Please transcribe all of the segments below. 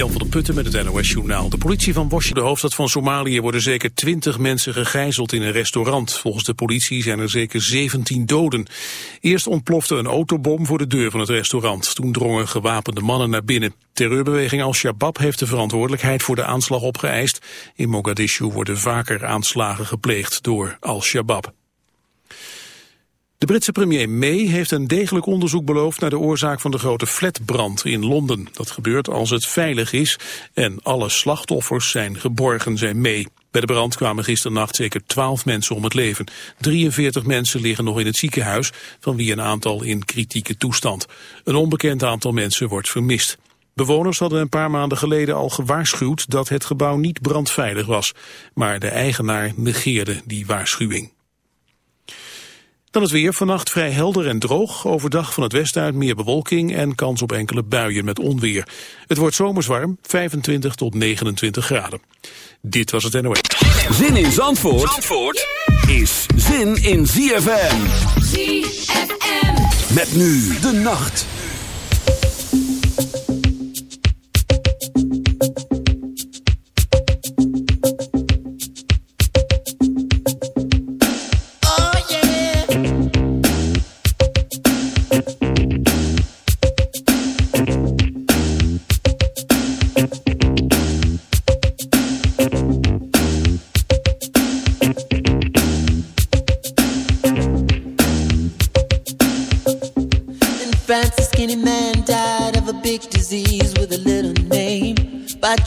Jan van der Putten met het NOS-journaal. De politie van Washington, de hoofdstad van Somalië, worden zeker 20 mensen gegijzeld in een restaurant. Volgens de politie zijn er zeker 17 doden. Eerst ontplofte een autobom voor de deur van het restaurant. Toen drongen gewapende mannen naar binnen. Terreurbeweging Al-Shabaab heeft de verantwoordelijkheid voor de aanslag opgeëist. In Mogadishu worden vaker aanslagen gepleegd door Al-Shabaab. De Britse premier May heeft een degelijk onderzoek beloofd naar de oorzaak van de grote flatbrand in Londen. Dat gebeurt als het veilig is en alle slachtoffers zijn geborgen, zijn May. Bij de brand kwamen gisternacht zeker 12 mensen om het leven. 43 mensen liggen nog in het ziekenhuis, van wie een aantal in kritieke toestand. Een onbekend aantal mensen wordt vermist. Bewoners hadden een paar maanden geleden al gewaarschuwd dat het gebouw niet brandveilig was. Maar de eigenaar negeerde die waarschuwing. Dan het weer. Vannacht vrij helder en droog. Overdag van het westen uit meer bewolking en kans op enkele buien met onweer. Het wordt zomers warm, 25 tot 29 graden. Dit was het NOS. Zin in Zandvoort, Zandvoort is zin in ZFM. ZFM. Met nu de nacht.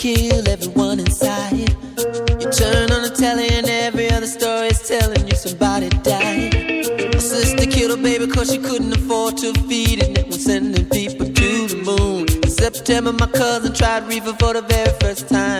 Kill everyone inside. You turn on the telly and every other story is telling you somebody died. My sister killed her baby cause she couldn't afford to feed it. And was sending people to the moon. In September, my cousin tried reefer for the very first time.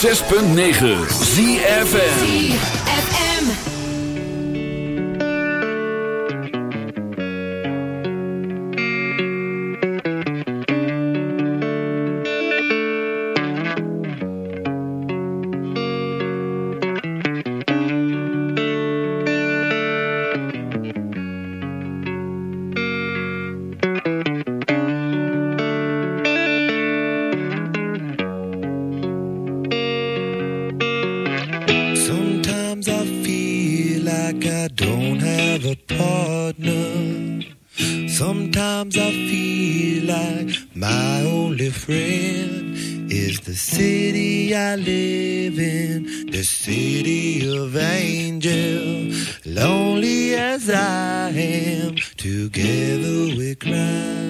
106.9 ZFN éclats.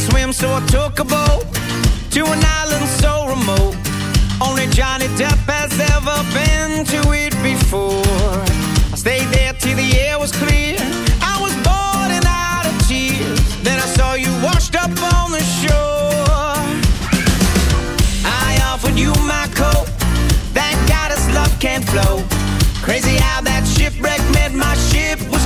swim, so I took a boat to an island so remote. Only Johnny Depp has ever been to it before. I stayed there till the air was clear. I was bored and out of tears. Then I saw you washed up on the shore. I offered you my coat. Thank God it's love can't flow. Crazy how that shipwreck meant my ship was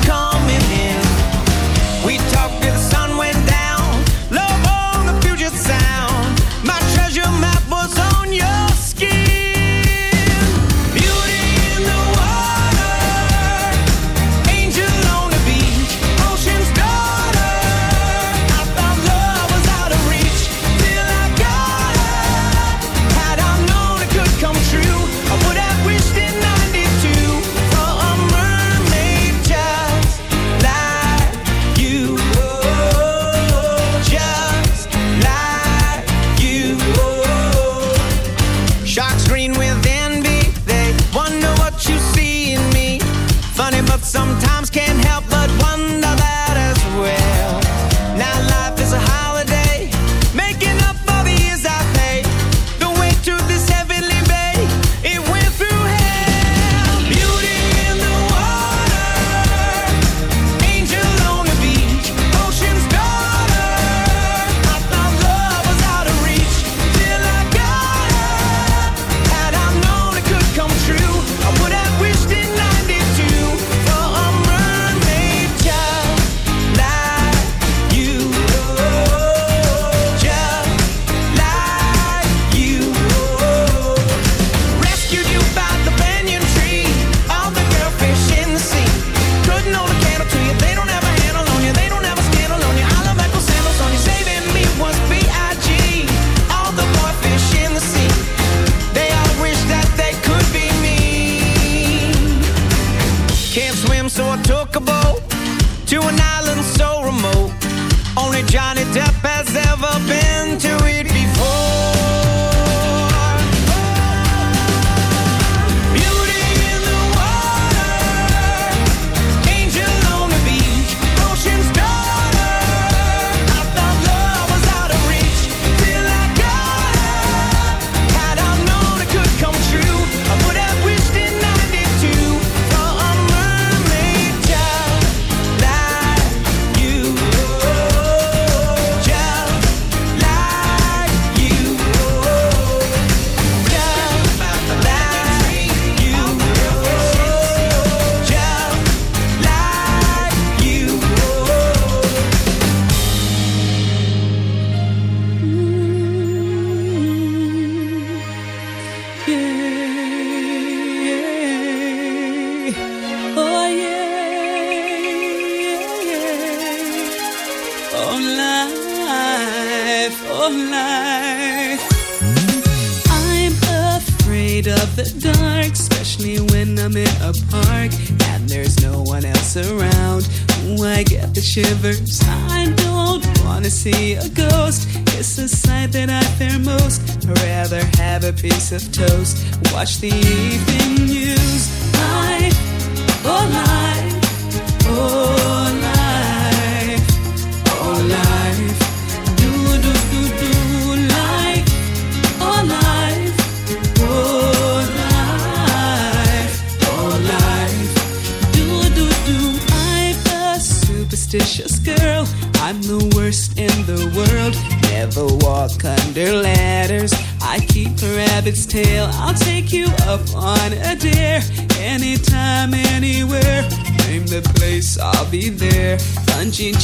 of its tail. I'll take you up on a dare. Anytime, anywhere. Name the place, I'll be there. Bungee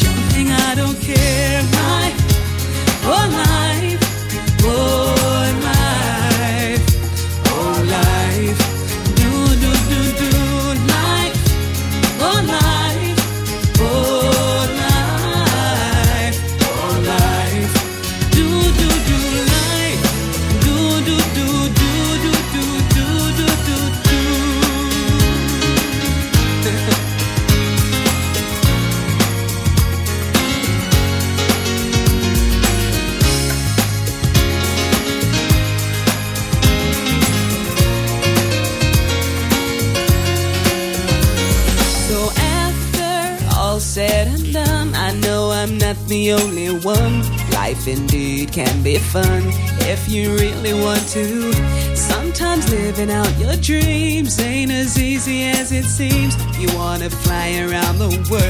word